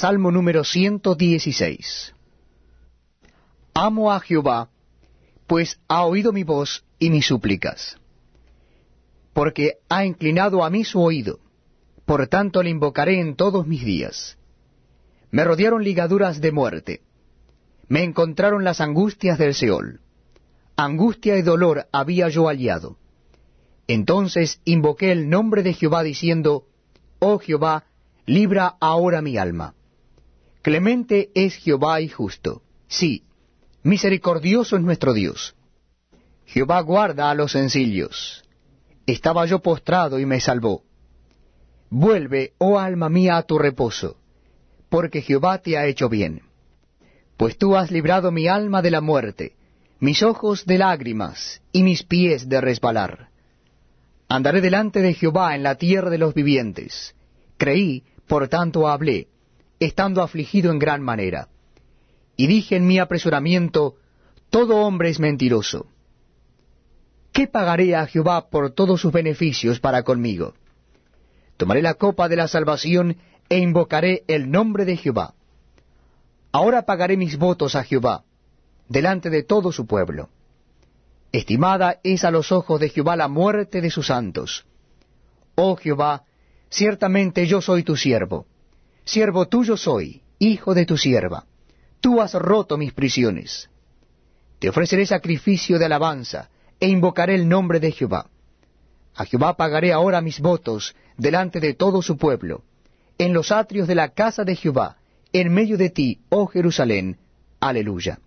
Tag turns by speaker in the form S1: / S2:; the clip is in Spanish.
S1: Salmo número 116. Amo a Jehová, pues ha oído mi voz y mis súplicas. Porque ha inclinado a mí su oído, por tanto le invocaré en todos mis días. Me rodearon ligaduras de muerte, me encontraron las angustias del Seol. Angustia y dolor había yo hallado. Entonces invoqué el nombre de Jehová diciendo, Oh Jehová, libra ahora mi alma. Clemente es Jehová y justo. Sí, misericordioso es nuestro Dios. Jehová guarda a los sencillos. Estaba yo postrado y me salvó. Vuelve, oh alma mía, a tu reposo, porque Jehová te ha hecho bien. Pues tú has librado mi alma de la muerte, mis ojos de lágrimas y mis pies de resbalar. Andaré delante de Jehová en la tierra de los vivientes. Creí, por tanto hablé estando afligido en gran manera. Y dije en mi apresuramiento, todo hombre es mentiroso. ¿Qué pagaré a Jehová por todos sus beneficios para conmigo? Tomaré la copa de la salvación e invocaré el nombre de Jehová. Ahora pagaré mis votos a Jehová, delante de todo su pueblo. Estimada es a los ojos de Jehová la muerte de sus santos. Oh Jehová, ciertamente yo soy tu siervo Siervo tuyo soy, hijo de tu sierva. Tú has roto mis prisiones. Te ofreceré sacrificio de alabanza, e invocaré el nombre de Jehová. A Jehová pagaré ahora mis votos delante de todo su pueblo, en los atrios de la casa de Jehová, en medio de ti, oh Jerusalén. Aleluya.